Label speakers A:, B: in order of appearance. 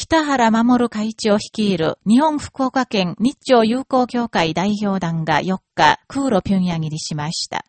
A: 北原守会長率いる日本福岡県日朝友好協会代表団が4日、空路平壌入りしました。